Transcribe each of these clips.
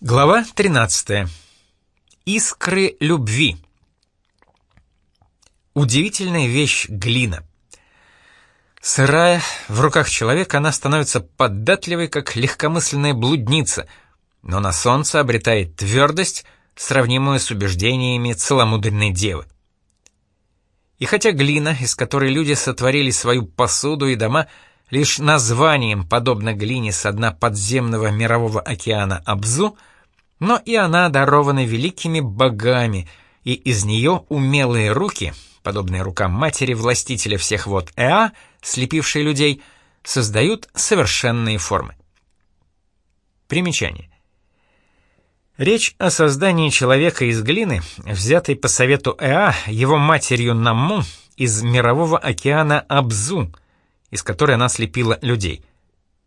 Глава 13. Искры любви. Удивительная вещь глина. Сырая, в руках человека она становится податливой, как легкомысленная блудница, но на солнце обретает твердость, сравнимую с убеждениями целомудренной девы. И хотя глина, из которой люди сотворили свою посуду и дома, лишь названием подобно глине с дна подземного мирового океана Абзу — но и она дарована великими богами, и из нее умелые руки, подобные рукам матери властителя всех вод Эа, слепившие людей, создают совершенные формы. Примечание. Речь о создании человека из глины, взятой по совету Эа его матерью Наму из мирового океана Абзу, из которой она слепила людей.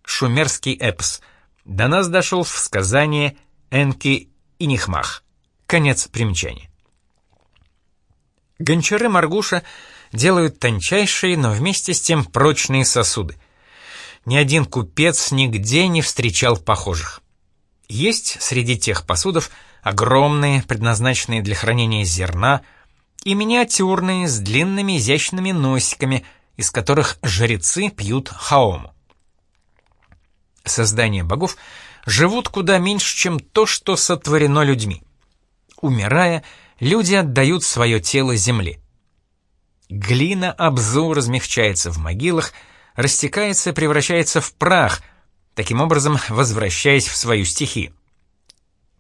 Шумерский эпос. До нас дошел в сказание Энки и Нихмах. Конец примечания. Гончары Маргуша делают тончайшие, но вместе с тем прочные сосуды. Ни один купец нигде не встречал похожих. Есть среди тех посудов огромные, предназначенные для хранения зерна, и миниатюрные, с длинными изящными носиками, из которых жрецы пьют хаому. Создание богов — живут куда меньше, чем то, что сотворено людьми. Умирая, люди отдают свое тело земле. Глина Абзу размягчается в могилах, растекается превращается в прах, таким образом возвращаясь в свою стихию.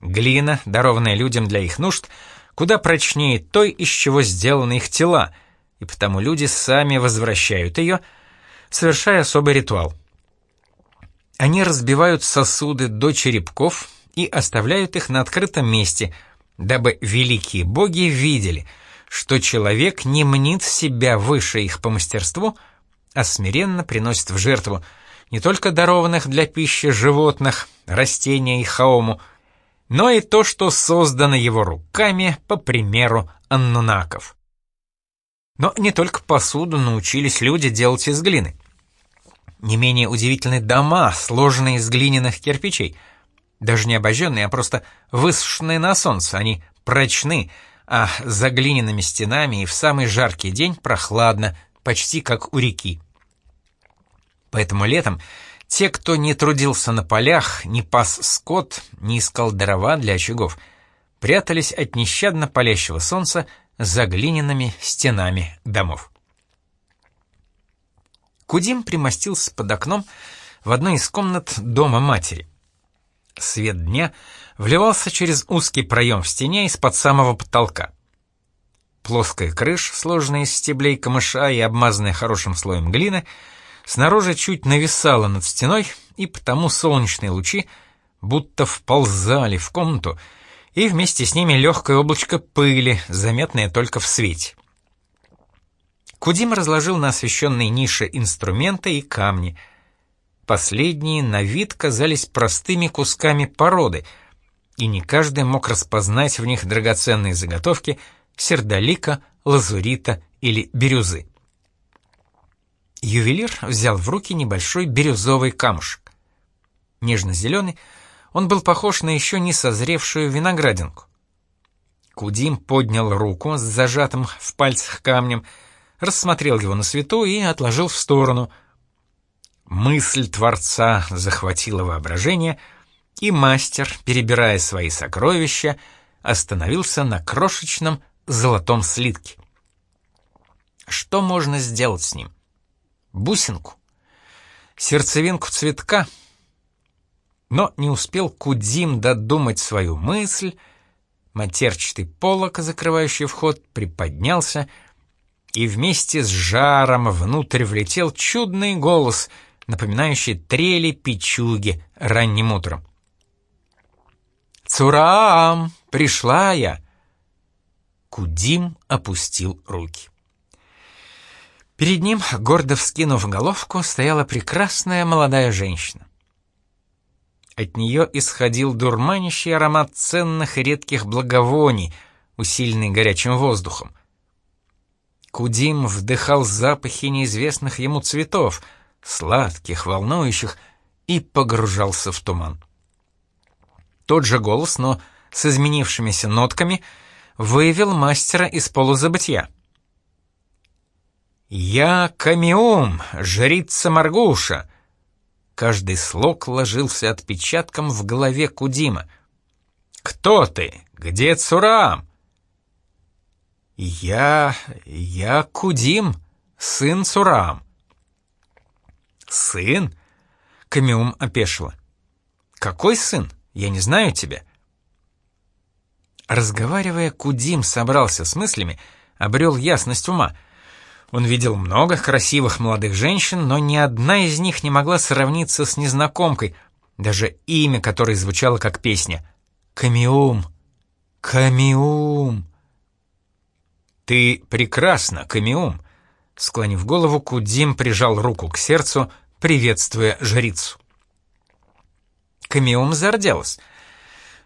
Глина, дарованная людям для их нужд, куда прочнее той, из чего сделаны их тела, и потому люди сами возвращают ее, совершая особый ритуал. Они разбивают сосуды до черепков и оставляют их на открытом месте, дабы великие боги видели, что человек не мнит себя выше их по мастерству, а смиренно приносит в жертву не только дарованных для пищи животных, растения и хаому, но и то, что создано его руками, по примеру аннунаков. Но не только посуду научились люди делать из глины. Не менее удивительны дома, сложенные из глиняных кирпичей. Даже не обожженные, а просто высушенные на солнце. Они прочны, а за глиняными стенами и в самый жаркий день прохладно, почти как у реки. Поэтому летом те, кто не трудился на полях, не пас скот, не искал дрова для очагов, прятались от нещадно палящего солнца за глиняными стенами домов. Кудим примостился под окном в одной из комнат дома матери. Свет дня вливался через узкий проем в стене из-под самого потолка. Плоская крыша, сложенная из стеблей камыша и обмазанная хорошим слоем глины, снаружи чуть нависала над стеной, и потому солнечные лучи будто вползали в комнату, и вместе с ними легкое облачко пыли, заметное только в свете. Кудим разложил на освещенной нише инструменты и камни. Последние на вид казались простыми кусками породы, и не каждый мог распознать в них драгоценные заготовки сердолика, лазурита или бирюзы. Ювелир взял в руки небольшой бирюзовый камушек. Нежно-зеленый, он был похож на еще не созревшую виноградинку. Кудим поднял руку с зажатым в пальцах камнем, рассмотрел его на свету и отложил в сторону. Мысль Творца захватила воображение, и мастер, перебирая свои сокровища, остановился на крошечном золотом слитке. Что можно сделать с ним? Бусинку? Сердцевинку цветка? Но не успел Кудзим додумать свою мысль, матерчатый полок, закрывающий вход, приподнялся — и вместе с жаром внутрь влетел чудный голос, напоминающий трели печуги ранним утром. «Цураам! Пришла я!» Кудим опустил руки. Перед ним, гордо вскинув головку, стояла прекрасная молодая женщина. От нее исходил дурманящий аромат ценных и редких благовоний, усиленный горячим воздухом. Кудим вдыхал запахи неизвестных ему цветов, сладких, волнующих, и погружался в туман. Тот же голос, но с изменившимися нотками, вывел мастера из полузабытия. «Я Камиум, жрица Маргуша!» Каждый слог ложился отпечатком в голове Кудима. «Кто ты? Где Цурам?» «Я... я Кудим, сын Цурам». «Сын?» — Камиум опешила. «Какой сын? Я не знаю тебя». Разговаривая, Кудим собрался с мыслями, обрел ясность ума — он видел много красивых молодых женщин, но ни одна из них не могла сравниться с незнакомкой, даже имя которой звучало как песня. «Камиум! Камиум!» «Ты прекрасна, Камиум!» Склонив голову, Кудим прижал руку к сердцу, приветствуя жрицу. Камиум зарделась.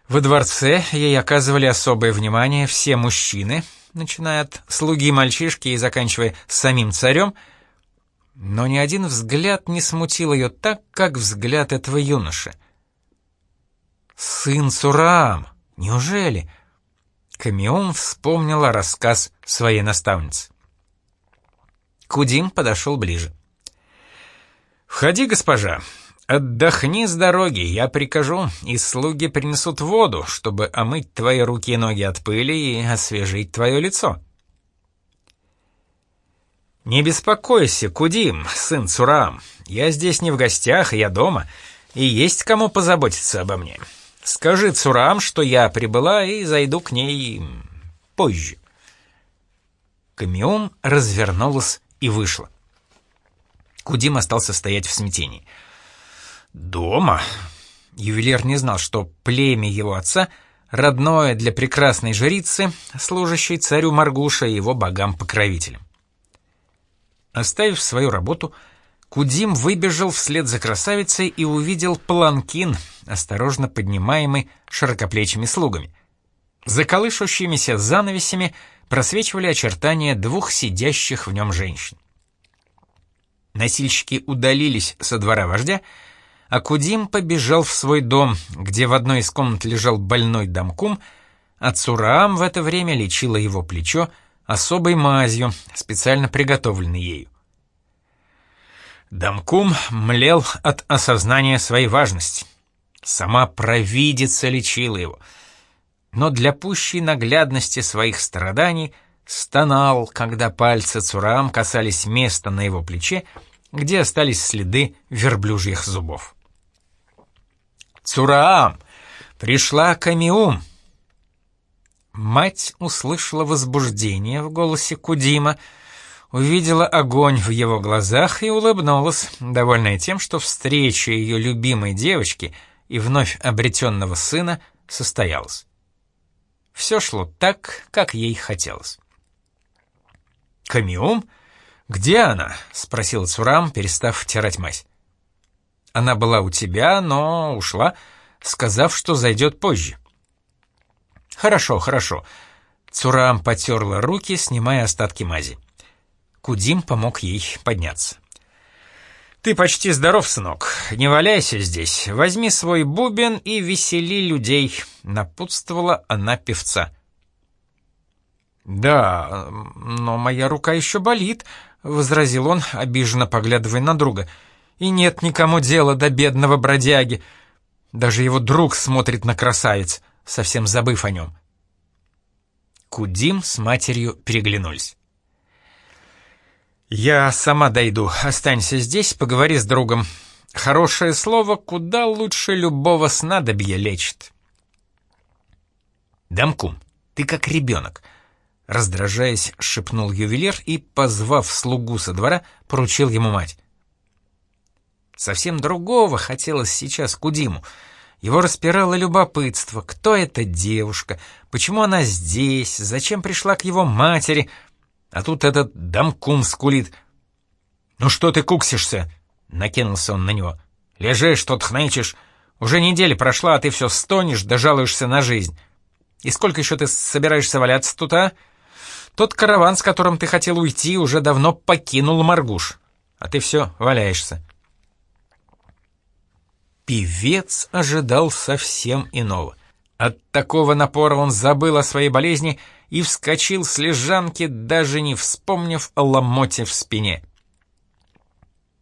Во дворце ей оказывали особое внимание все мужчины, начиная от слуги мальчишки и заканчивая самим царем, но ни один взгляд не смутил ее так, как взгляд этого юноши. «Сын Сурам! Неужели?» Камиум вспомнила рассказ своей наставницы. Кудим подошел ближе. «Входи, госпожа. Отдохни с дороги, я прикажу, и слуги принесут воду, чтобы омыть твои руки и ноги от пыли и освежить твое лицо. Не беспокойся, Кудим, сын Цурам, я здесь не в гостях, я дома, и есть кому позаботиться обо мне. Скажи Цурам, что я прибыла и зайду к ней позже. Камиум развернулась и вышла. Кудим остался стоять в смятении — «Дома?» Ювелир не знал, что племя его отца родное для прекрасной жрицы, служащей царю Маргуша и его богам-покровителям. Оставив свою работу, Кудим выбежал вслед за красавицей и увидел паланкин, осторожно поднимаемый широкоплечими слугами. За колышущимися занавесями просвечивали очертания двух сидящих в нем женщин. Носильщики удалились со двора вождя, а Кудим побежал в свой дом, где в одной из комнат лежал больной Дамкум, а Цураам в это время лечила его плечо особой мазью, специально приготовленной ею. Дамкум млел от осознания своей важности. Сама провидица лечила его, но для пущей наглядности своих страданий стонал, когда пальцы Цураам касались места на его плече, где остались следы верблюжьих зубов. Цураам! Пришла Камиум!» Мать услышала возбуждение в голосе Кудима, увидела огонь в его глазах и улыбнулась, довольная тем, что встреча ее любимой девочки и вновь обретенного сына состоялась. Все шло так, как ей хотелось. «Камиум? Где она?» — спросил Цурам, перестав втирать мазь. Она была у тебя, но ушла, сказав, что зайдет позже. Хорошо, хорошо. Цурам потерла руки, снимая остатки мази. Кудим помог ей подняться. «Ты почти здоров, сынок. Не валяйся здесь. Возьми свой бубен и весели людей», — напутствовала она певца. «Да, но моя рука еще болит», — возразил он, обиженно поглядывая на друга. И нет никому дела до бедного бродяги. Даже его друг смотрит на красавец, совсем забыв о нем. Кудим с матерью переглянулись. «Я сама дойду. Останься здесь, поговори с другом. Хорошее слово куда лучше любого снадобья лечит». «Дамкум, ты как ребенок», — раздражаясь, шепнул ювелир и, позвав слугу со двора, поручил ему мать. Совсем другого хотелось сейчас Кудиму. Его распирало любопытство, кто эта девушка, почему она здесь, зачем пришла к его матери, а тут этот домкум скулит. «Ну что ты куксишься?» — накинулся он на него. «Лежишь, тут хнычешь. Уже неделя прошла, а ты все стонешь да жалуешься на жизнь. И сколько еще ты собираешься валяться тут, а? Тот караван, с которым ты хотел уйти, уже давно покинул Маргуш, а ты все валяешься». Певец ожидал совсем иного. От такого напора он забыл о своей болезни и вскочил с лежанки, даже не вспомнив о ломоте в спине.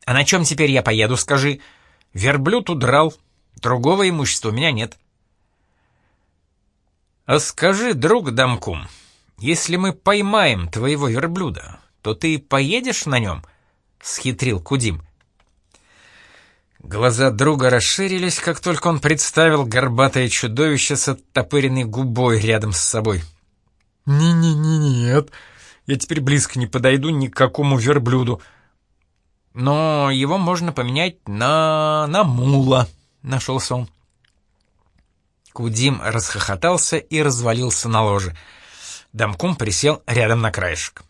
«А на чем теперь я поеду, скажи? Верблюд удрал, другого имущества у меня нет». «А скажи, друг Дамкум, если мы поймаем твоего верблюда, то ты поедешь на нем?» — схитрил Кудим. Глаза друга расширились, как только он представил горбатое чудовище с оттопыренной губой рядом с собой. «Не-не-не-нет, я теперь близко не подойду ни к какому верблюду. Но его можно поменять на... на мула», — нашелся он. Кудим расхохотался и развалился на ложе. Дамкум присел рядом на краешек.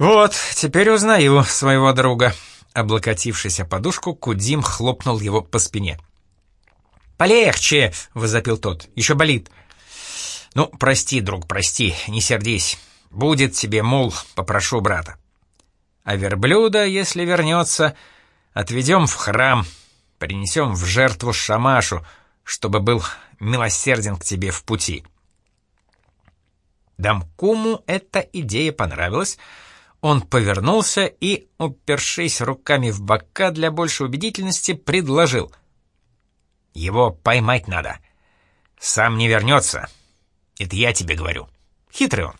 «Вот, теперь узнаю своего друга», Облокотившись о подушку, Кудим хлопнул его по спине. «Полегче!» — возопил тот. «Еще болит». «Ну, прости, друг, прости, не сердись. Будет тебе, мул, попрошу брата. А верблюда, если вернется, отведем в храм, принесем в жертву Шамашу, чтобы был милосерден к тебе в пути». Дамкуму эта идея понравилась, он повернулся и, упершись руками в бока для большей убедительности, предложил. «Его поймать надо. Сам не вернется. Это я тебе говорю. Хитрый он».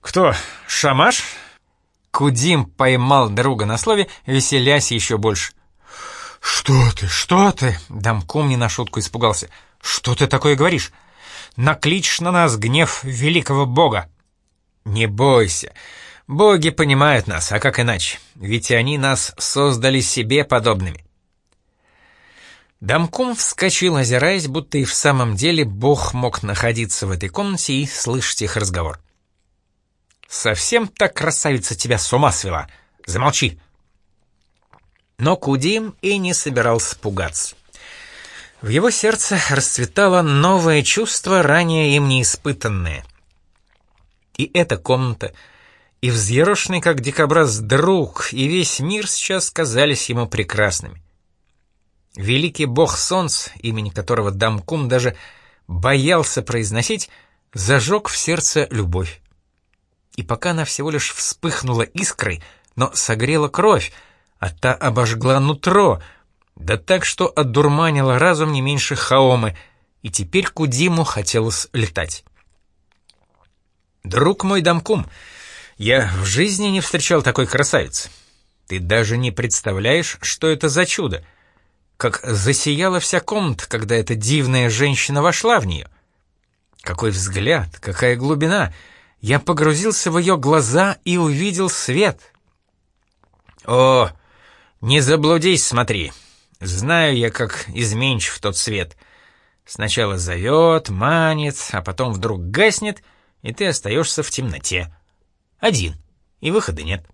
«Кто? Шамаш?» Кудим поймал друга на слове, веселясь еще больше. «Что ты, что ты?» Дамкум не на шутку испугался. «Что ты такое говоришь? Накличешь на нас гнев великого бога!» «Не бойся. Боги понимают нас, а как иначе? Ведь они нас создали себе подобными». Дамкум вскочил, озираясь, будто и в самом деле бог мог находиться в этой комнате и слышать их разговор. «Совсем так красавица тебя с ума свела! Замолчи!» Но Кудим и не собирался пугаться. В его сердце расцветало новое чувство, ранее им не испытанное — и эта комната, и взъерошенный, как дикобраз, друг, и весь мир сейчас казались ему прекрасными. Великий бог солнц, имени которого Дамкум даже боялся произносить, зажег в сердце любовь. И пока она всего лишь вспыхнула искрой, но согрела кровь, а та обожгла нутро, да так, что одурманила разум не меньше Хаомы, и теперь Кудиму хотелось летать. «Друг мой Дамкум, я в жизни не встречал такой красавицы. Ты даже не представляешь, что это за чудо. Как засияла вся комната, когда эта дивная женщина вошла в нее. Какой взгляд, какая глубина. Я погрузился в ее глаза и увидел свет. О, не заблудись, смотри. Знаю я, как изменчив тот свет. Сначала зовет, манит, а потом вдруг гаснет — и ты остаешься в темноте. Один, и выхода нет.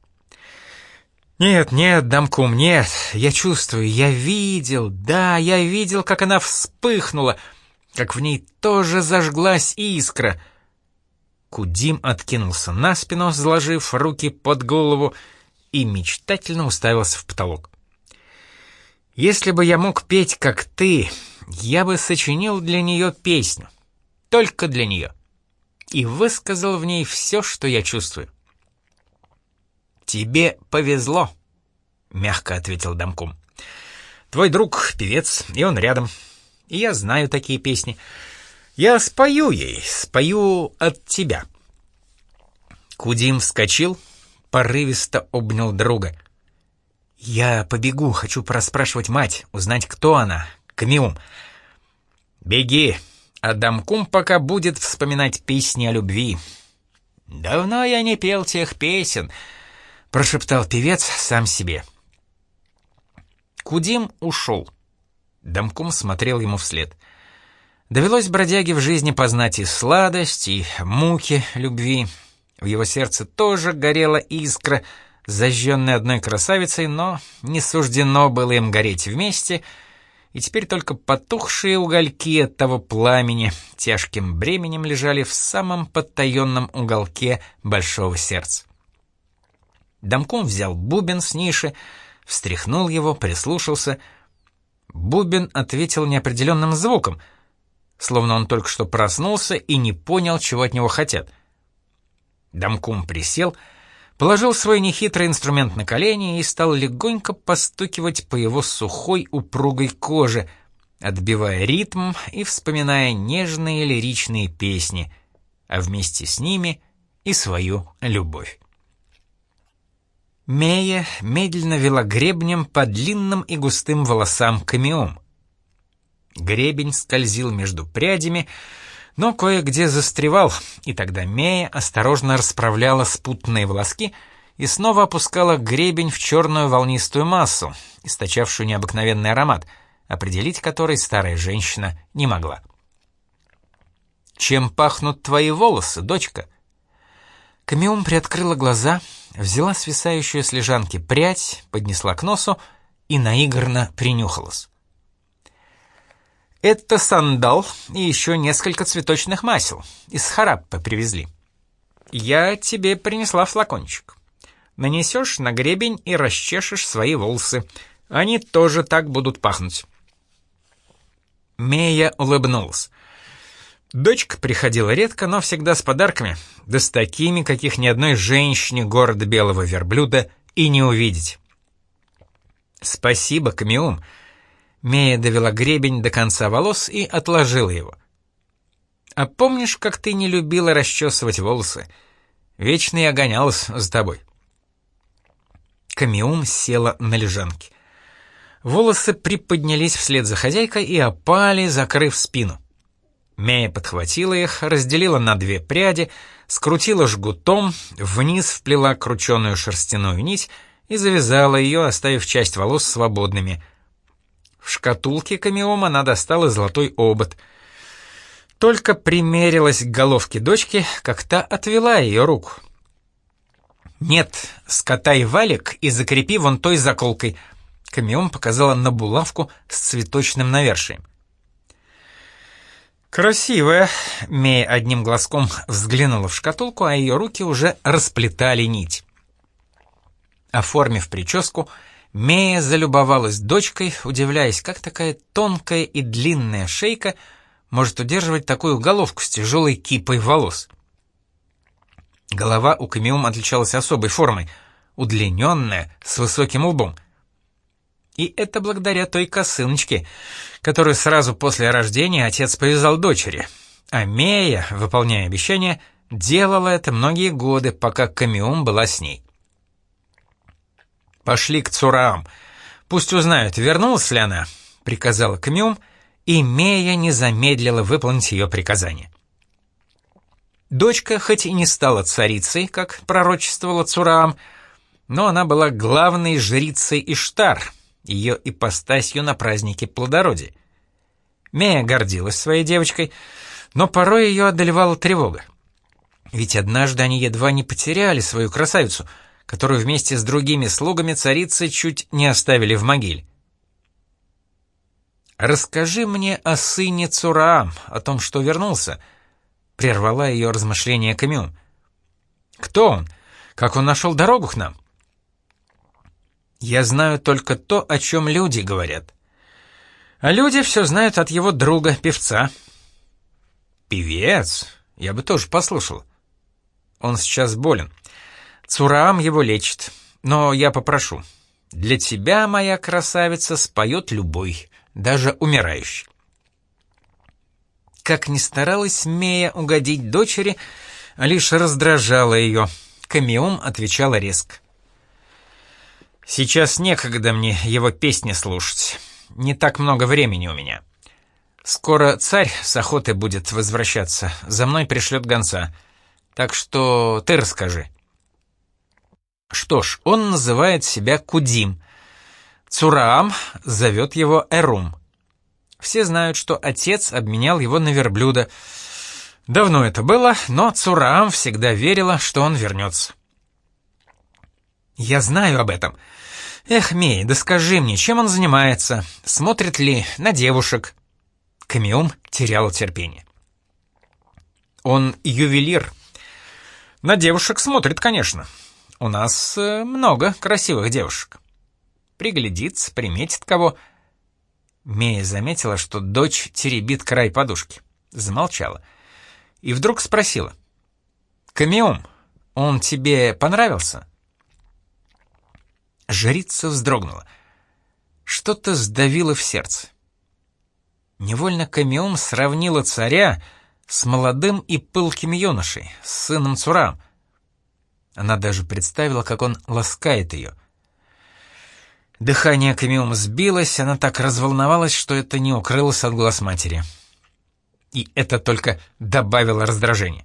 Нет, нет, Дамкум, нет, я чувствую, я видел, да, я видел, как она вспыхнула, как в ней тоже зажглась искра. Кудим откинулся на спину, сложив руки под голову, и мечтательно уставился в потолок. «Если бы я мог петь, как ты, я бы сочинил для нее песню. Только для нее» и высказал в ней все, что я чувствую. «Тебе повезло», — мягко ответил Дамкум. «Твой друг — певец, и он рядом. И я знаю такие песни. Я спою ей, спою от тебя». Кудим вскочил, порывисто обнял друга. «Я побегу, хочу проспрашивать мать, узнать, кто она, Камиум». «Беги», а Дамкум пока будет вспоминать песни о любви. «Давно я не пел тех песен», — прошептал певец сам себе. Кудим ушел. Дамкум смотрел ему вслед. Довелось бродяге в жизни познать и сладость, и муки любви. В его сердце тоже горела искра, зажженная одной красавицей, но не суждено было им гореть вместе — и теперь только потухшие угольки от того пламени тяжким бременем лежали в самом потаенном уголке большого сердца. Домком взял бубен с ниши, встряхнул его, прислушался. Бубен ответил неопределенным звуком, словно он только что проснулся и не понял, чего от него хотят. Дамкум присел, положил свой нехитрый инструмент на колени и стал легонько постукивать по его сухой упругой коже, отбивая ритм и вспоминая нежные лиричные песни, а вместе с ними и свою любовь. Мея медленно вела гребнем по длинным и густым волосам камеом. Гребень скользил между прядями, но кое-где застревал, и тогда Мея осторожно расправляла спутанные волоски и снова опускала гребень в черную волнистую массу, источавшую необыкновенный аромат, определить который старая женщина не могла. «Чем пахнут твои волосы, дочка?» Камеум приоткрыла глаза, взяла свисающую с лежанки прядь, поднесла к носу и наигранно принюхалась. «Это сандал и еще несколько цветочных масел. Из Хараппа привезли. Я тебе принесла флакончик. Нанесешь на гребень и расчешешь свои волосы. Они тоже так будут пахнуть». Мея улыбнулась. Дочка приходила редко, но всегда с подарками, да с такими, каких ни одной женщине города Белого Верблюда и не увидеть. «Спасибо, Камиум!» Мея довела гребень до конца волос и отложила его. «А помнишь, как ты не любила расчесывать волосы? Вечно я гонялась за тобой». Камиум села на лежанке. Волосы приподнялись вслед за хозяйкой и опали, закрыв спину. Мея подхватила их, разделила на две пряди, скрутила жгутом, вниз вплела крученую шерстяную нить и завязала ее, оставив часть волос свободными. В шкатулке камеома она достала золотой обод. Только примерилась к головке дочки, как та отвела ее руку. «Нет, скатай валик и закрепи вон той заколкой», — камеом показала на булавку с цветочным навершием. «Красивая!» — Мея одним глазком взглянула в шкатулку, а ее руки уже расплетали нить. Оформив прическу, Мея залюбовалась дочкой, удивляясь, как такая тонкая и длинная шейка может удерживать такую головку с тяжелой кипой волос. Голова у Камиум отличалась особой формой, удлиненная, с высоким лбом. И это благодаря той косыночке, которую сразу после рождения отец повязал дочери. А Мея, выполняя обещание, делала это многие годы, пока Камиум была с ней. «Пошли к Цураам. Пусть узнают, вернулась ли она», — приказала Камиум, и Мея не замедлила выполнить ее приказание. Дочка хоть и не стала царицей, как пророчествовала Цураам, но она была главной жрицей Иштар — ее ипостасью на празднике плодородия. Мея гордилась своей девочкой, но порой ее одолевала тревога. Ведь однажды они едва не потеряли свою красавицу, которую вместе с другими слугами царицы чуть не оставили в могиле. «Расскажи мне о сыне Цураам, о том, что вернулся», — прервала ее размышления Камю. «Кто он? Как он нашел дорогу к нам?» Я знаю только то, о чем люди говорят. А люди все знают от его друга, певца. Певец? Я бы тоже послушал. Он сейчас болен. Цураам его лечит. Но я попрошу. Для тебя, моя красавица, споет любой, даже умирающий. Как ни старалась Мея угодить дочери, лишь раздражала ее. Камеум отвечала резко. Сейчас некогда мне его песни слушать. Не так много времени у меня. Скоро царь с охоты будет возвращаться, за мной пришлет гонца. Так что ты расскажи. Что ж, он называет себя Кудим. Цураам зовет его Эрум. Все знают, что отец обменял его на верблюда. Давно это было, но Цураам всегда верила, что он вернется. «Я знаю об этом. Эх, Мей, да скажи мне, чем он занимается? Смотрит ли на девушек?» Камиум терял терпение. «Он ювелир. На девушек смотрит, конечно. У нас э, много красивых девушек. приглядится, приметит кого. Мея заметила, что дочь теребит край подушки. Замолчала. И вдруг спросила. «Камеум, он тебе понравился?» Жрица вздрогнула. Что-то сдавило в сердце. Невольно Камеум сравнила царя с молодым и пылким юношей, с сыном Цурам. Она даже представила, как он ласкает ее. Дыхание Камиум сбилось, она так разволновалась, что это не укрылось от глаз матери. И это только добавило раздражения.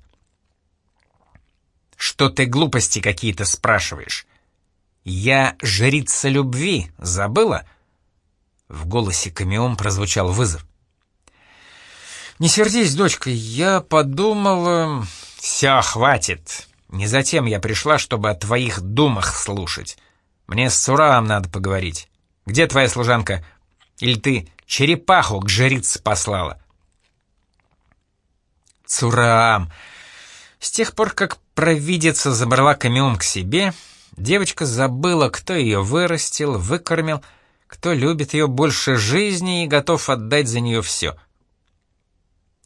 «Что ты глупости какие-то спрашиваешь? Я жрица любви, забыла?» В голосе Камиум прозвучал вызов. «Не сердись, дочка, я подумала...» «Все, хватит. Не затем я пришла, чтобы о твоих думах слушать. Мне с Сураом надо поговорить. Где твоя служанка? Или ты черепаху к жрице послала?» Цураам. С тех пор, как провидица забрала Камиум к себе, девочка забыла, кто ее вырастил, выкормил, кто любит ее больше жизни и готов отдать за нее все —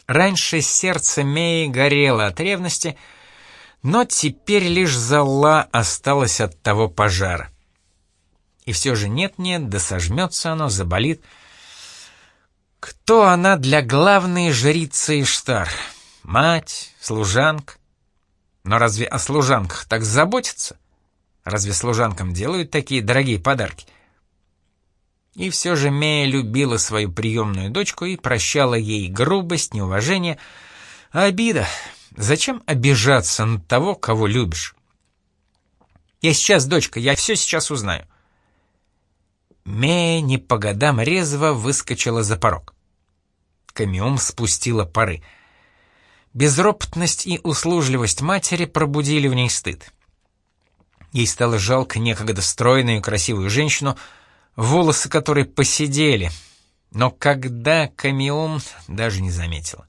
Раньше сердце Меи горело от ревности, но теперь лишь зола осталась от того пожара. И все же нет-нет, да сожмется оно, заболит. Кто она для главной жрицы Иштар? Мать, служанка? Но разве о служанках так заботятся? Разве служанкам делают такие дорогие подарки? И все же Мея любила свою приемную дочку и прощала ей грубость, неуважение, обида. Зачем обижаться на того, кого любишь? Я сейчас, дочка, я все сейчас узнаю. Мея не по годам резво выскочила за порог. Камиум спустила пары. Безропотность и услужливость матери пробудили в ней стыд. Ей стало жалко некогда стройную и красивую женщину, волосы которой посидели, но когда Камиум даже не заметила.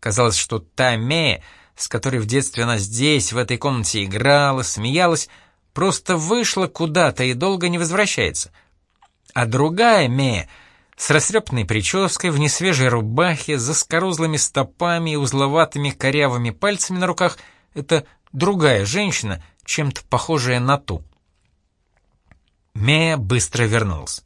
Казалось, что та Мея, с которой в детстве она здесь, в этой комнате играла, смеялась, просто вышла куда-то и долго не возвращается. А другая Мея, с растрепанной прической, в несвежей рубахе, за скорузлыми стопами и узловатыми корявыми пальцами на руках, это другая женщина, чем-то похожая на ту. Мея быстро вернулась.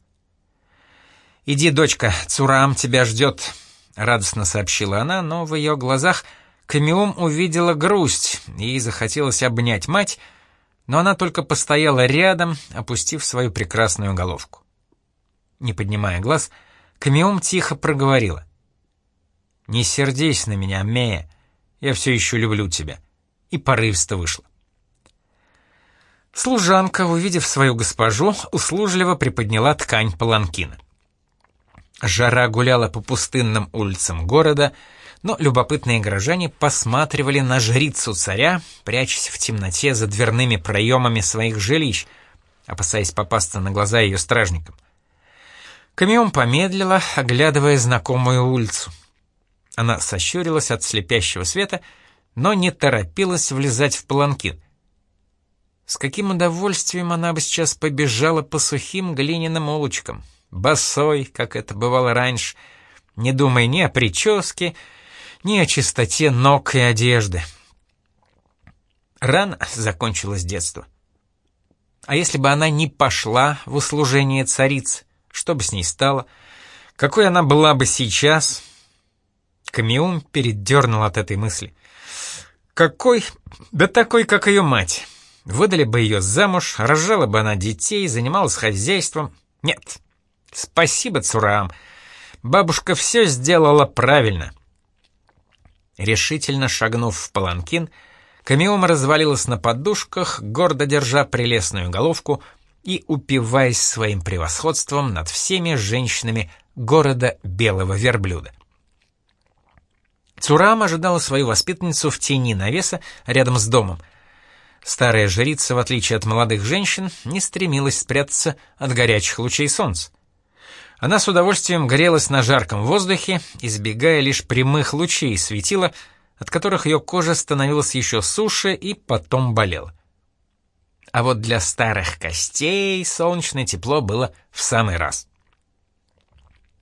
«Иди, дочка, Цурам тебя ждет», — радостно сообщила она, но в ее глазах Камиум увидела грусть, ей захотелось обнять мать, но она только постояла рядом, опустив свою прекрасную головку. Не поднимая глаз, Камиум тихо проговорила. «Не сердись на меня, Мея, я все еще люблю тебя», и порывисто вышла. Служанка, увидев свою госпожу, услужливо приподняла ткань паланкина. Жара гуляла по пустынным улицам города, но любопытные горожане посматривали на жрицу царя, прячась в темноте за дверными проемами своих жилищ, опасаясь попасться на глаза ее стражникам. Камион помедлила, оглядывая знакомую улицу. Она сощурилась от слепящего света, но не торопилась влезать в паланкин — с каким удовольствием она бы сейчас побежала по сухим глиняным улочкам, босой, как это бывало раньше, не думая ни о прическе, ни о чистоте ног и одежды. Рано закончилось детство. А если бы она не пошла в услужение царицы, что бы с ней стало? Какой она была бы сейчас? Камиум передернул от этой мысли. Какой? Да такой, как ее мать. Выдали бы ее замуж, рожала бы она детей, занималась хозяйством. Нет. Спасибо, Цурам. Бабушка все сделала правильно. Решительно шагнув в паланкин, Камиома развалилась на подушках, гордо держа прелестную головку и упиваясь своим превосходством над всеми женщинами города Белого Верблюда. Цурам ожидала свою воспитанницу в тени навеса рядом с домом — Старая жрица, в отличие от молодых женщин, не стремилась спрятаться от горячих лучей солнца. Она с удовольствием грелась на жарком воздухе, избегая лишь прямых лучей светила, от которых ее кожа становилась еще суше и потом болела. а вот для старых костей солнечное тепло было в самый раз.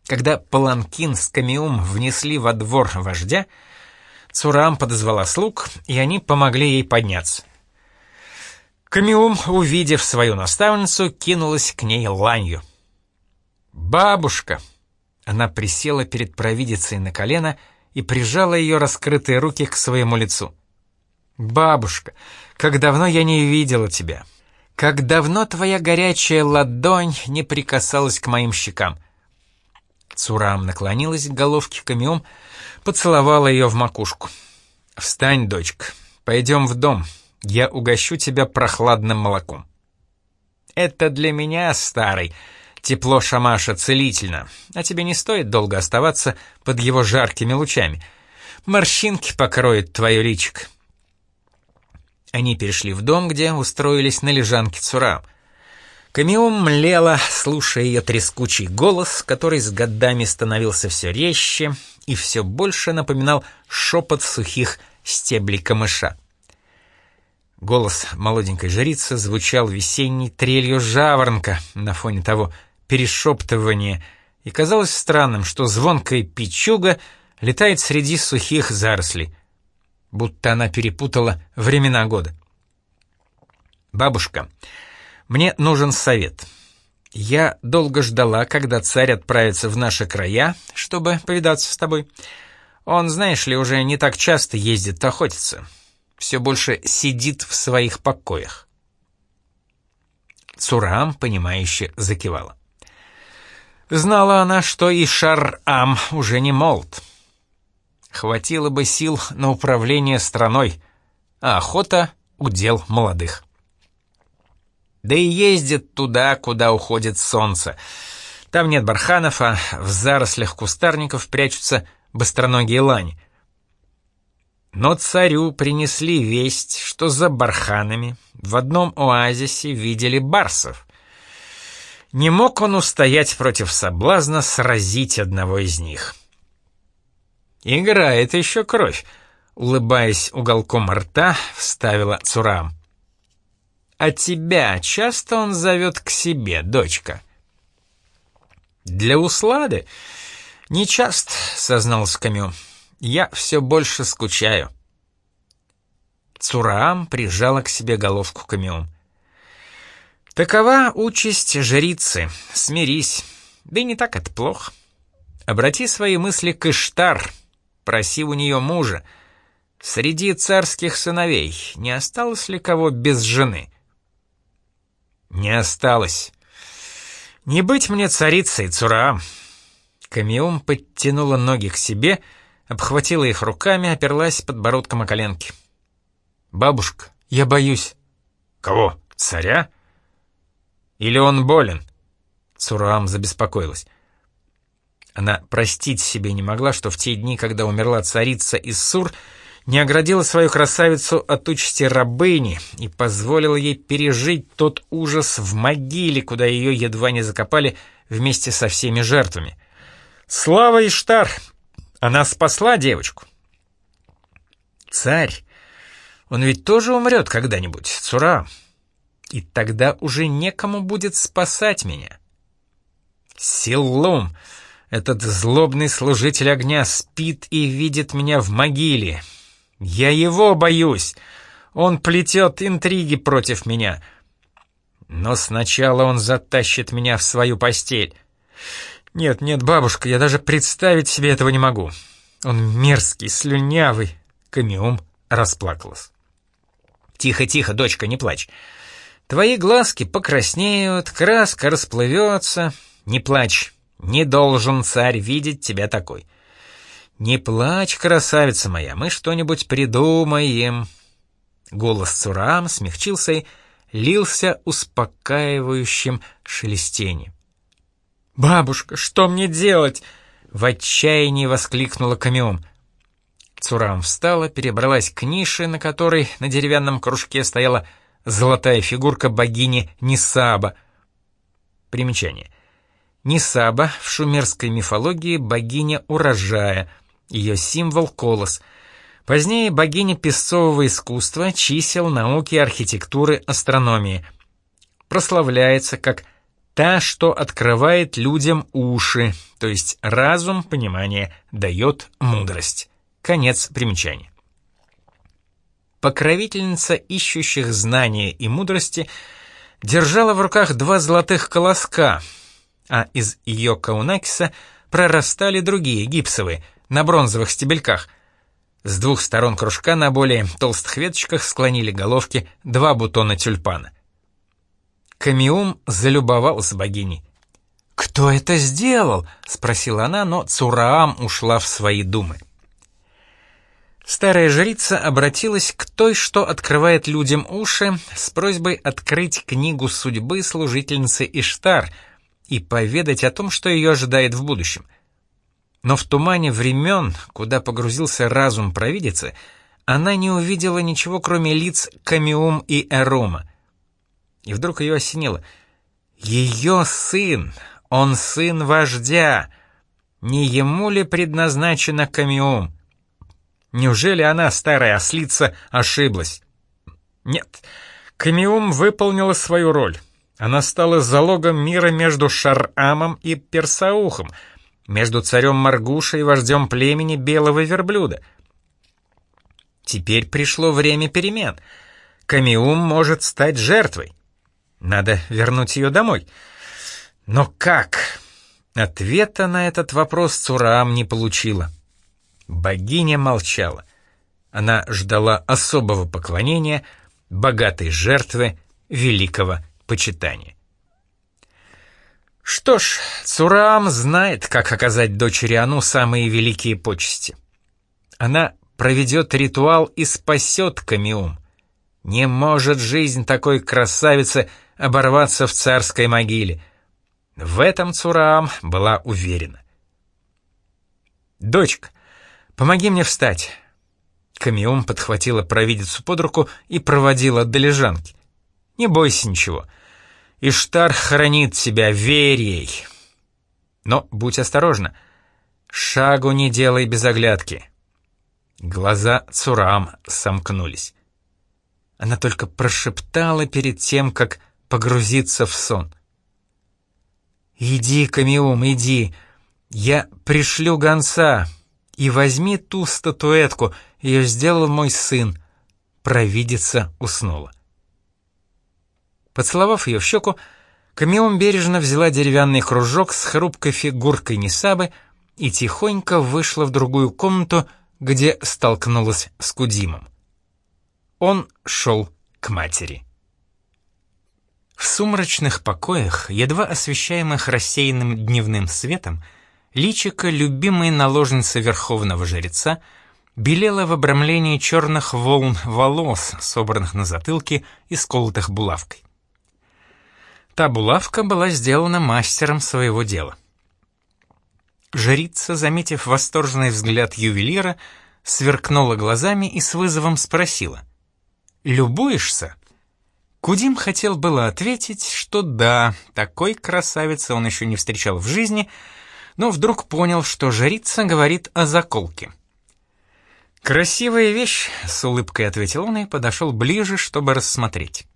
Когда паланкин с камиум внесли во двор вождя, Цурам подозвала слуг, и они помогли ей подняться. Камиум, увидев свою наставницу, кинулась к ней ланью. «Бабушка!» Она присела перед провидицей на колено и прижала ее раскрытые руки к своему лицу. «Бабушка, как давно я не видела тебя! Как давно твоя горячая ладонь не прикасалась к моим щекам!» Цурам наклонилась к головке Камиум, поцеловала ее в макушку. «Встань, дочка, пойдем в дом, я угощу тебя прохладным молоком». «Это для меня, старый», Тепло шамаша целительно, а тебе не стоит долго оставаться под его жаркими лучами. Морщинки покроют твое личико. Они перешли в дом, где устроились на лежанке Цура. Камиум млела, слушая ее трескучий голос, который с годами становился все резче и все больше напоминал шепот сухих стеблей камыша. Голос молоденькой жрицы звучал весенней трелью жаворонка на фоне того перешептывания, и казалось странным, что звонкая печуга летает среди сухих зарослей, будто она перепутала времена года. «Бабушка, мне нужен совет. Я долго ждала, когда царь отправится в наши края, чтобы повидаться с тобой. Он, знаешь ли, уже не так часто ездит охотиться. Все больше сидит в своих покоях». Цурам, понимающе закивала. Знала она, что и Шар-Ам уже не молод. Хватило бы сил на управление страной, а охота — удел молодых. Да и ездит туда, куда уходит солнце. Там нет барханов, а в зарослях кустарников прячутся быстроногие лани. Но царю принесли весть, что за барханами в одном оазисе видели барсов. Не мог он устоять против соблазна сразить одного из них. «Играет еще кровь», — улыбаясь уголком рта, вставила Цурам. «А тебя часто он зовет к себе, дочка?» «Для услады?» «Не часто», — сознался Камю. «Я все больше скучаю». Цураам прижала к себе головку Камю. Такова участь жрицы. Смирись. Да и не так это плохо. Обрати свои мысли к Иштар. Проси у нее мужа. Среди царских сыновей не осталось ли кого без жены? Не осталось. Не быть мне царицей, Цура. Камиум подтянула ноги к себе, обхватила их руками, оперлась подбородком о коленки. «Бабушка, я боюсь». «Кого? Царя?» Или он болен?» Цурам забеспокоилась. Она простить себе не могла, что в те дни, когда умерла царица Иссур, не оградила свою красавицу от участи рабыни и позволила ей пережить тот ужас в могиле, куда ее едва не закопали вместе со всеми жертвами. Слава Иштар! Она спасла девочку. Царь, он ведь тоже умрет когда-нибудь, Цура и тогда уже некому будет спасать меня. Силлум, этот злобный служитель огня, спит и видит меня в могиле. Я его боюсь. Он плетет интриги против меня. Но сначала он затащит меня в свою постель. Нет, нет, бабушка, я даже представить себе этого не могу. Он мерзкий, слюнявый. Камиум расплакалась. «Тихо, тихо, дочка, не плачь. Твои глазки покраснеют, краска расплывется. Не плачь, не должен царь видеть тебя такой. Не плачь, красавица моя, мы что-нибудь придумаем. Голос Цурам смягчился и лился успокаивающим шелестением. «Бабушка, что мне делать?» — в отчаянии воскликнула Камиум. Цурам встала, перебралась к нише, на которой на деревянном кружке стояла золотая фигурка богини Нисаба. Примечание. Нисаба в шумерской мифологии богиня урожая, ее символ — колос. Позднее богиня песцового искусства, чисел, науки, архитектуры, астрономии. Прославляется как та, что открывает людям уши, то есть разум, понимание, дает мудрость. Конец примечания. Покровительница ищущих знания и мудрости держала в руках два золотых колоска, а из ее каунакиса прорастали другие, гипсовые, на бронзовых стебельках. С двух сторон кружка на более толстых веточках склонили головки два бутона тюльпана. Камиум залюбовался богиней. «Кто это сделал?» — спросила она, но Цураам ушла в свои думы. Старая жрица обратилась к той, что открывает людям уши, с просьбой открыть книгу судьбы служительницы Иштар и поведать о том, что ее ожидает в будущем. Но в тумане времен, куда погрузился разум провидицы, она не увидела ничего, кроме лиц Камиум и Эрума. И вдруг ее осенило. Ее сын, он сын вождя. Не ему ли предназначена Камиум? Неужели она, старая ослица, ошиблась? Нет, Камиум выполнила свою роль. Она стала залогом мира между Шар-Амом и Персаухом, между царем Маргуша и вождем племени Белого Верблюда. Теперь пришло время перемен. Камиум может стать жертвой. Надо вернуть ее домой. Но как? Ответа на этот вопрос Цураам не получила. Богиня молчала. Она ждала особого поклонения, богатой жертвы, великого почитания. Что ж, Цураам знает, как оказать дочери Ану самые великие почести. Она проведет ритуал и спасет Камиум. Не может жизнь такой красавицы оборваться в царской могиле. В этом Цураам была уверена. «Дочка, помоги мне встать!» Камиум подхватила провидицу под руку и проводила до лежанки. «Не бойся ничего. Иштар хранит тебя, верь ей. Но будь осторожна. Шагу не делай без оглядки». Глаза Цурам сомкнулись. Она только прошептала перед тем, как погрузиться в сон. «Иди, Камиум, иди, я пришлю гонца, и возьми ту статуэтку, ее сделал мой сын». Провидица уснула. Поцеловав ее в щеку, Камиум бережно взяла деревянный кружок с хрупкой фигуркой Несабы и тихонько вышла в другую комнату, где столкнулась с Кудимом. Он шел к матери. В сумрачных покоях, едва освещаемых рассеянным дневным светом, личико любимой наложницы верховного жреца белело в обрамлении черных волн волос, собранных на затылке и сколотых булавкой. Та булавка была сделана мастером своего дела. Жрица, заметив восторженный взгляд ювелира, сверкнула глазами и с вызовом спросила. «Любуешься?» Кудим хотел было ответить, что да, такой красавицы он еще не встречал в жизни, но вдруг понял, что жрица говорит о заколке. «Красивая вещь», — с улыбкой ответил он и подошел ближе, чтобы рассмотреть.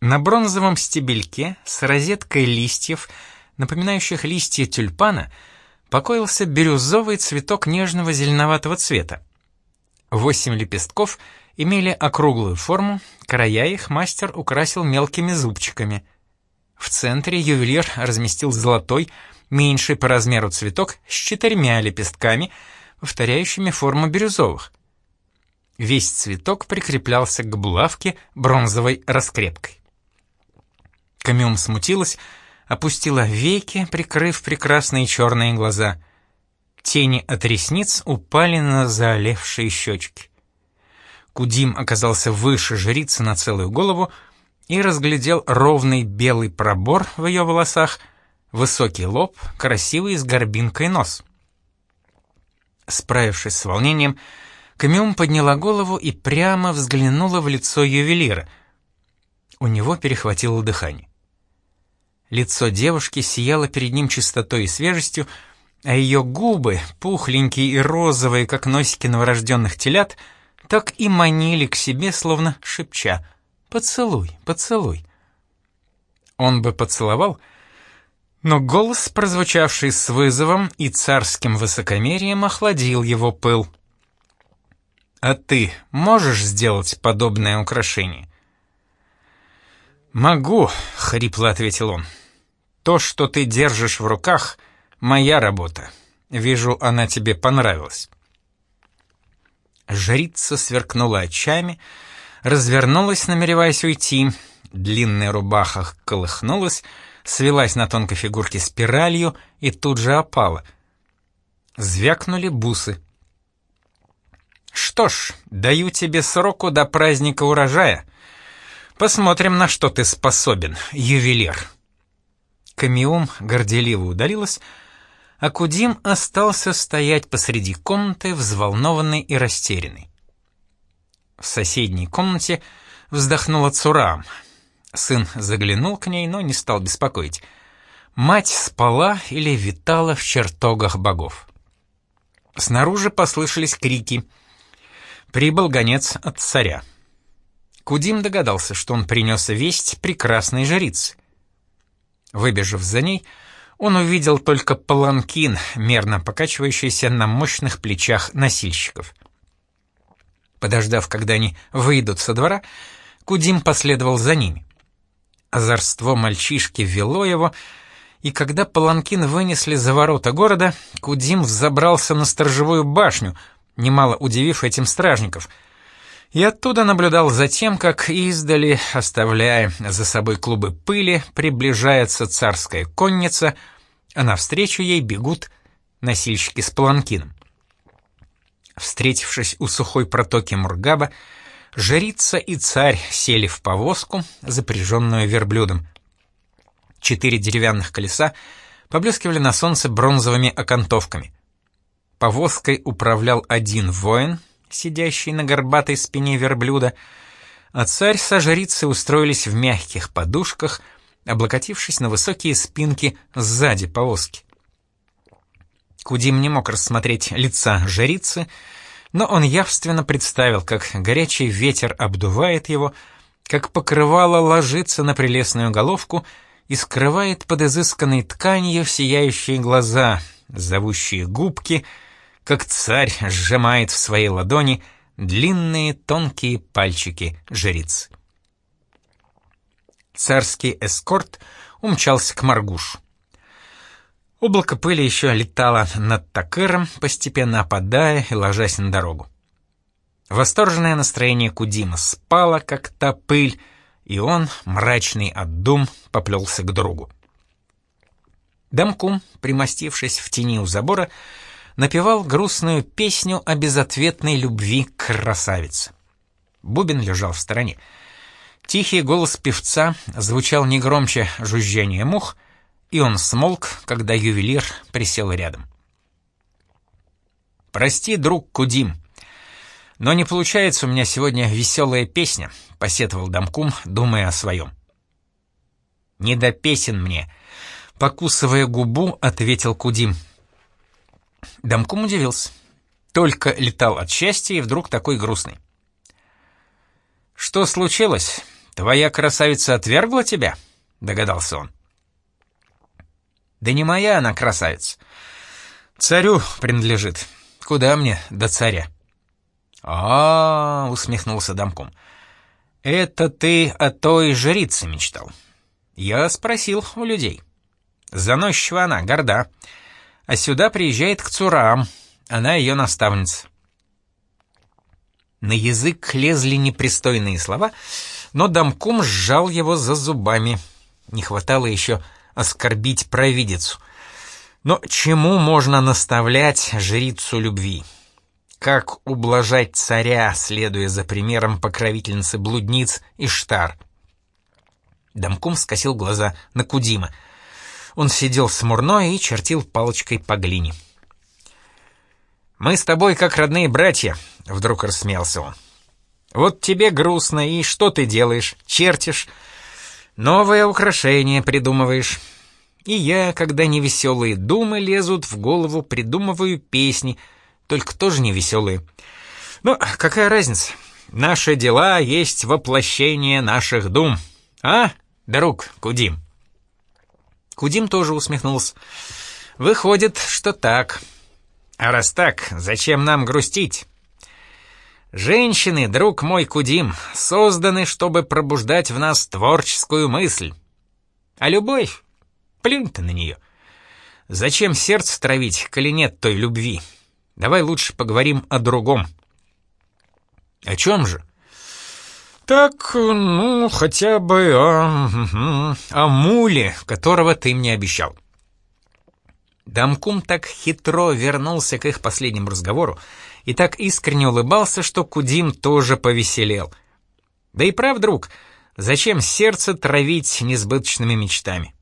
На бронзовом стебельке с розеткой листьев, напоминающих листья тюльпана, покоился бирюзовый цветок нежного зеленоватого цвета. Восемь лепестков — имели округлую форму, края их мастер украсил мелкими зубчиками. В центре ювелир разместил золотой, меньший по размеру цветок с четырьмя лепестками, повторяющими форму бирюзовых. Весь цветок прикреплялся к булавке бронзовой раскрепкой. Камюм смутилась, опустила веки, прикрыв прекрасные черные глаза. Тени от ресниц упали на заолевшие щечки. Кудим оказался выше жрицы на целую голову и разглядел ровный белый пробор в ее волосах, высокий лоб, красивый с горбинкой нос. Справившись с волнением, Камиум подняла голову и прямо взглянула в лицо ювелира. У него перехватило дыхание. Лицо девушки сияло перед ним чистотой и свежестью, а ее губы, пухленькие и розовые, как носики новорожденных телят, так и манили к себе, словно шепча «Поцелуй, поцелуй». Он бы поцеловал, но голос, прозвучавший с вызовом и царским высокомерием, охладил его пыл. «А ты можешь сделать подобное украшение?» «Могу», — хрипло ответил он. «То, что ты держишь в руках, — моя работа. Вижу, она тебе понравилась». Жрица сверкнула очами, развернулась, намереваясь уйти. Длинная рубаха колыхнулась, свелась на тонкой фигурке спиралью и тут же опала. Звякнули бусы. «Что ж, даю тебе сроку до праздника урожая», Посмотрим, на что ты способен, ювелир». Камиум горделиво удалилась, а Кудим остался стоять посреди комнаты, взволнованный и растерянный. В соседней комнате вздохнула Цурам. Сын заглянул к ней, но не стал беспокоить. Мать спала или витала в чертогах богов. Снаружи послышались крики. Прибыл гонец от царя. Кудим догадался, что он принес весть прекрасной жрицы. Выбежав за ней, он увидел только паланкин, мерно покачивающийся на мощных плечах носильщиков. Подождав, когда они выйдут со двора, Кудим последовал за ними. Озорство мальчишки вело его, и когда паланкин вынесли за ворота города, Кудим взобрался на сторожевую башню, немало удивив этим стражников — и оттуда наблюдал за тем, как издали, оставляя за собой клубы пыли, приближается царская конница, а навстречу ей бегут носильщики с паланкином. Встретившись у сухой протоки Мургаба, жрица и царь сели в повозку, запряженную верблюдом. Четыре деревянных колеса поблескивали на солнце бронзовыми окантовками. Повозкой управлял один воин — сидящий на горбатой спине верблюда, а царь со жрицей устроились в мягких подушках, облокотившись на высокие спинки сзади повозки. Кудим не мог рассмотреть лица жрицы, но он явственно представил, как горячий ветер обдувает его, как покрывало ложится на прелестную головку и скрывает под изысканной тканью сияющие глаза, зовущие губки — как царь сжимает в своей ладони длинные тонкие пальчики жриц. Царский эскорт умчался к Маргушу. Облако пыли еще летало над Такыром, постепенно опадая и ложась на дорогу. Восторженное настроение Кудима спало, как та пыль, и он, мрачный от дум, поплелся к другу. Дамкум, примостившись в тени у забора, напевал грустную песню о безответной любви к красавице. Бубен лежал в стороне. Тихий голос певца звучал не громче жужжания мух, и он смолк, когда ювелир присел рядом. «Прости, друг Кудим, но не получается у меня сегодня веселая песня», — посетовал Дамкум, думая о своем. «Не до песен мне», — покусывая губу, ответил Кудим. Дамкум удивился. Только летал от счастья и вдруг такой грустный. «Что случилось? Твоя красавица отвергла тебя?» — догадался он. «Да не моя она красавица. Царю принадлежит. Куда мне до царя?» «А-а-а!» — усмехнулся Дамкум. «Это ты о той жрице мечтал?» «Я спросил у людей. Заносчива она, горда а сюда приезжает к Цурам, она ее наставница. На язык лезли непристойные слова, но Дамкум сжал его за зубами. Не хватало еще оскорбить провидицу. Но чему можно наставлять жрицу любви? Как ублажать царя, следуя за примером покровительницы блудниц Иштар? Дамкум скосил глаза на Кудима — он сидел смурной и чертил палочкой по глине. «Мы с тобой как родные братья», — вдруг рассмеялся он. «Вот тебе грустно, и что ты делаешь? Чертишь. Новое украшение придумываешь. И я, когда невеселые думы лезут в голову, придумываю песни, только тоже невеселые. Но какая разница? Наши дела есть воплощение наших дум. А, друг Кудим?» Кудим тоже усмехнулся. «Выходит, что так. А раз так, зачем нам грустить?» Женщины, друг мой Кудим, созданы, чтобы пробуждать в нас творческую мысль. А любовь? Плюнь ты на нее. Зачем сердце травить, коли нет той любви? Давай лучше поговорим о другом. О чем же? Так, ну, хотя бы о, о муле, которого ты мне обещал. Дамкум так хитро вернулся к их последнему разговору и так искренне улыбался, что Кудим тоже повеселел. Да и прав, друг, зачем сердце травить несбыточными мечтами?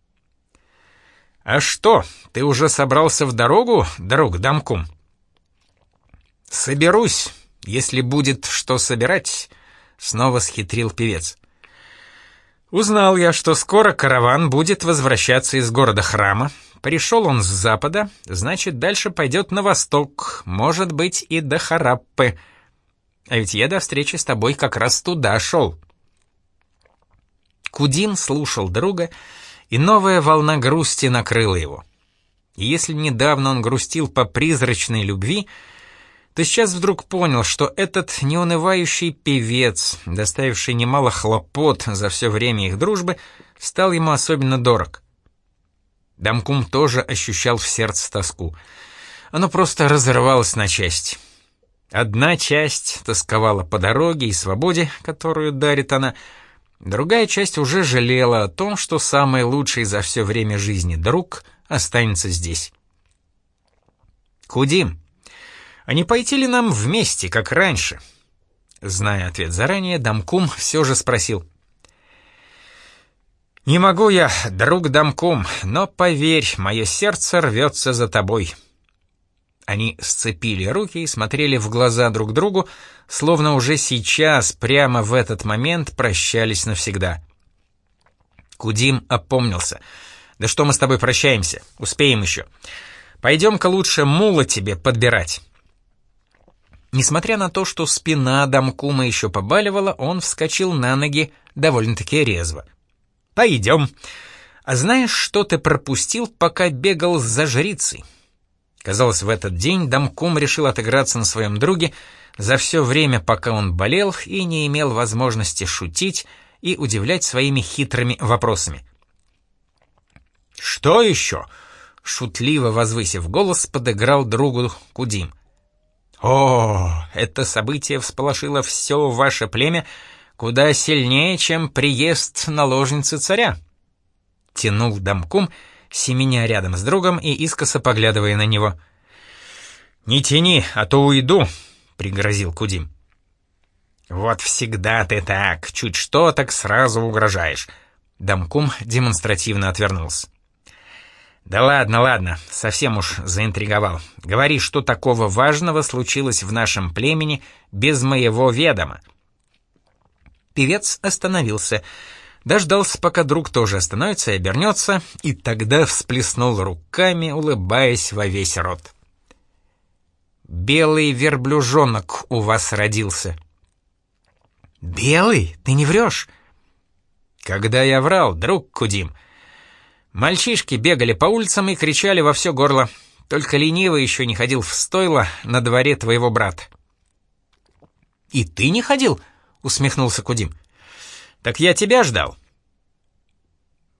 «А что, ты уже собрался в дорогу, друг Дамкум?» «Соберусь, если будет что собирать», Снова схитрил певец. Узнал я, что скоро караван будет возвращаться из города храма. Пришел он с запада, значит, дальше пойдет на восток, может быть, и до Хараппы. А ведь я до встречи с тобой как раз туда шел. Кудин слушал друга, и новая волна грусти накрыла его. И если недавно он грустил по призрачной любви, то сейчас вдруг понял, что этот неунывающий певец, доставивший немало хлопот за все время их дружбы, стал ему особенно дорог. Дамкум тоже ощущал в сердце тоску. Оно просто разрывалось на части. Одна часть тосковала по дороге и свободе, которую дарит она, другая часть уже жалела о том, что самый лучший за все время жизни друг останется здесь. «Кудим», а не пойти ли нам вместе, как раньше?» Зная ответ заранее, Дамкум все же спросил. «Не могу я, друг Дамкум, но поверь, мое сердце рвется за тобой». Они сцепили руки и смотрели в глаза друг другу, словно уже сейчас, прямо в этот момент, прощались навсегда. Кудим опомнился. «Да что мы с тобой прощаемся? Успеем еще. Пойдем-ка лучше мула тебе подбирать». Несмотря на то, что спина Дамкума еще побаливала, он вскочил на ноги довольно-таки резво. «Пойдем. А знаешь, что ты пропустил, пока бегал за жрицей?» Казалось, в этот день Дамкум решил отыграться на своем друге за все время, пока он болел и не имел возможности шутить и удивлять своими хитрыми вопросами. «Что еще?» — шутливо возвысив голос, подыграл другу Кудим — о, это событие всполошило все ваше племя куда сильнее, чем приезд наложницы царя. Тянул домкум, семеня рядом с другом и искоса поглядывая на него. «Не тяни, а то уйду», — пригрозил Кудим. «Вот всегда ты так, чуть что, так сразу угрожаешь». Дамкум демонстративно отвернулся. «Да ладно, ладно, совсем уж заинтриговал. Говори, что такого важного случилось в нашем племени без моего ведома». Певец остановился, дождался, пока друг тоже остановится и обернется, и тогда всплеснул руками, улыбаясь во весь рот. «Белый верблюжонок у вас родился». «Белый? Ты не врешь?» «Когда я врал, друг Кудим?» Мальчишки бегали по улицам и кричали во все горло. Только ленивый еще не ходил в стойло на дворе твоего брата. «И ты не ходил?» — усмехнулся Кудим. «Так я тебя ждал».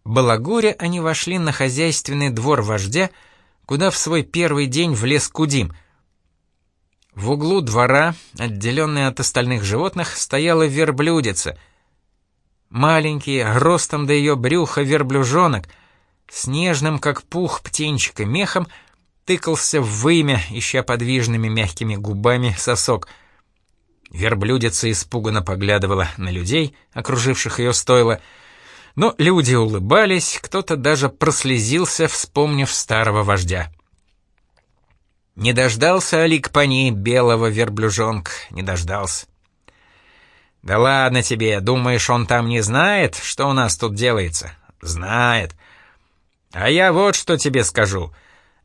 Балагуря они вошли на хозяйственный двор вождя, куда в свой первый день влез Кудим. В углу двора, отделенная от остальных животных, стояла верблюдица. Маленький, ростом до ее брюха верблюжонок — снежным, как пух птенчика, мехом, тыкался в вымя, ища подвижными мягкими губами сосок. Верблюдица испуганно поглядывала на людей, окруживших ее стойло, но люди улыбались, кто-то даже прослезился, вспомнив старого вождя. Не дождался Алик по ней белого верблюжонка, не дождался. «Да ладно тебе, думаешь, он там не знает, что у нас тут делается?» «Знает. «А я вот что тебе скажу.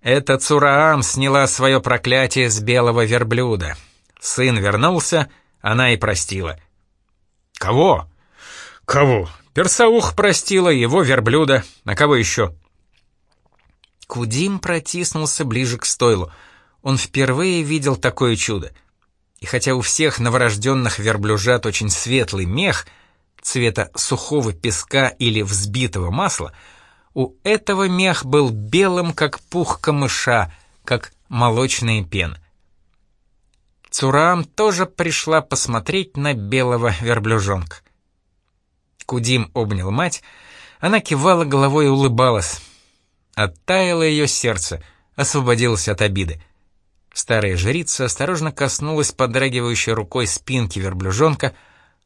Это Цураам сняла свое проклятие с белого верблюда. Сын вернулся, она и простила». «Кого?» «Кого? Персаух простила, его верблюда. А кого еще?» Кудим протиснулся ближе к стойлу. Он впервые видел такое чудо. И хотя у всех новорожденных верблюжат очень светлый мех, цвета сухого песка или взбитого масла, у этого мех был белым, как пух камыша, как молочная пен. Цурам тоже пришла посмотреть на белого верблюжонка. Кудим обнял мать, она кивала головой и улыбалась. Оттаяло ее сердце, освободилась от обиды. Старая жрица осторожно коснулась подрагивающей рукой спинки верблюжонка,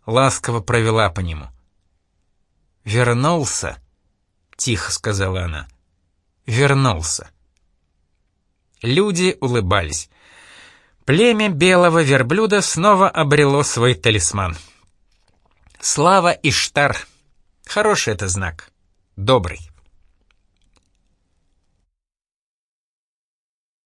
ласково провела по нему. «Вернулся», — тихо сказала она. «Вернулся». Люди улыбались. Племя белого верблюда снова обрело свой талисман. Слава Иштар. Хороший это знак. Добрый.